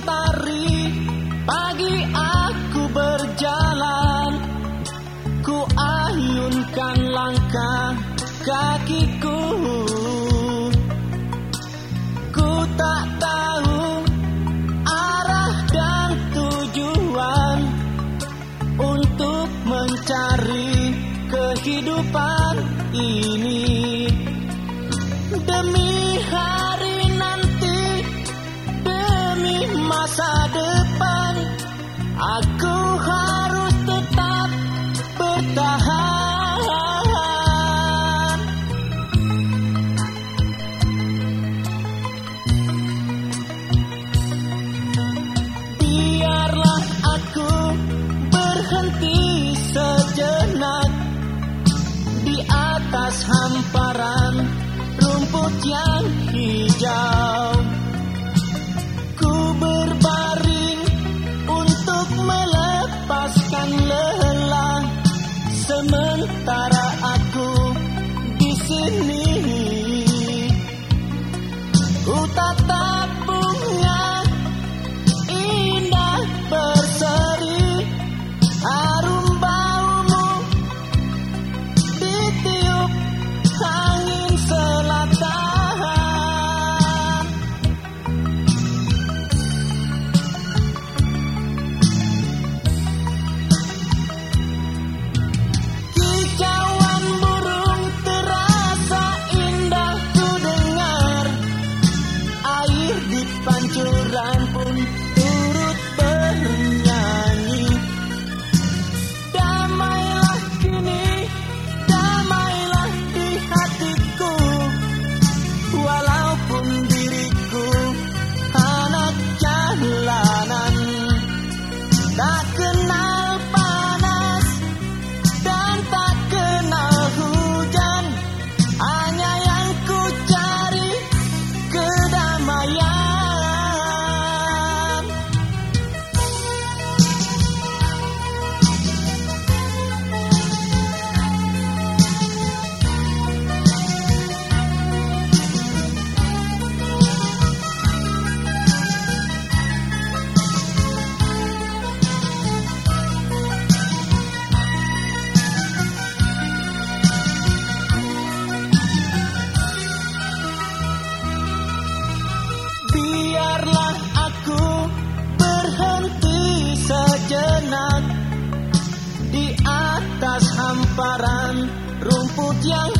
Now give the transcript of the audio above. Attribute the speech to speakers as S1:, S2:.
S1: mentari Pagi aku berjalan. Ku ayunkan langkah kakiku. Ku tak tahu arah dan tujuan Untuk mencari kehidupan ini. hamparan rumput yang hijau. yang